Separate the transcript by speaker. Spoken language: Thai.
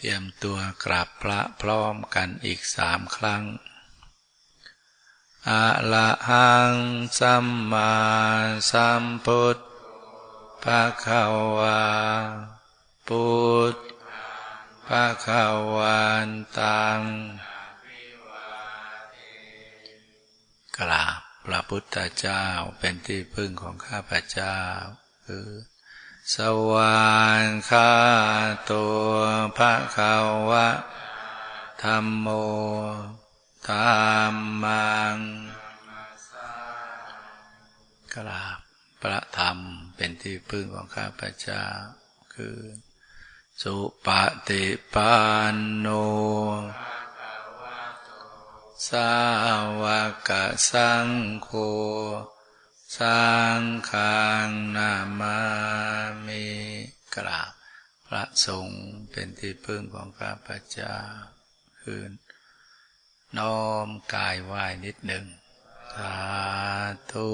Speaker 1: เตรียมตัวกราบพระพร้อมกันอีกสามครั้งอะละหังสัมมาสัมพุทธภะคะวาพุทธภะคะวันตัง กราบพระพุทธเจ้าเป็นที่พึ่งของข้าพเจ้าคือ สวานคาตัวพระขาวะธรรมโมธรรมังกราบพระธรรมเป็นที่พึ่งของข้าพเจ้าคือ สุปฏิปันโนสาวกสังโฆสังฆังนาม กราบ พระสงฆ์เป็นที่พึ่งของข้าพเจ้าคืนน้อมกายไหวนิดหนึ่งสาธุ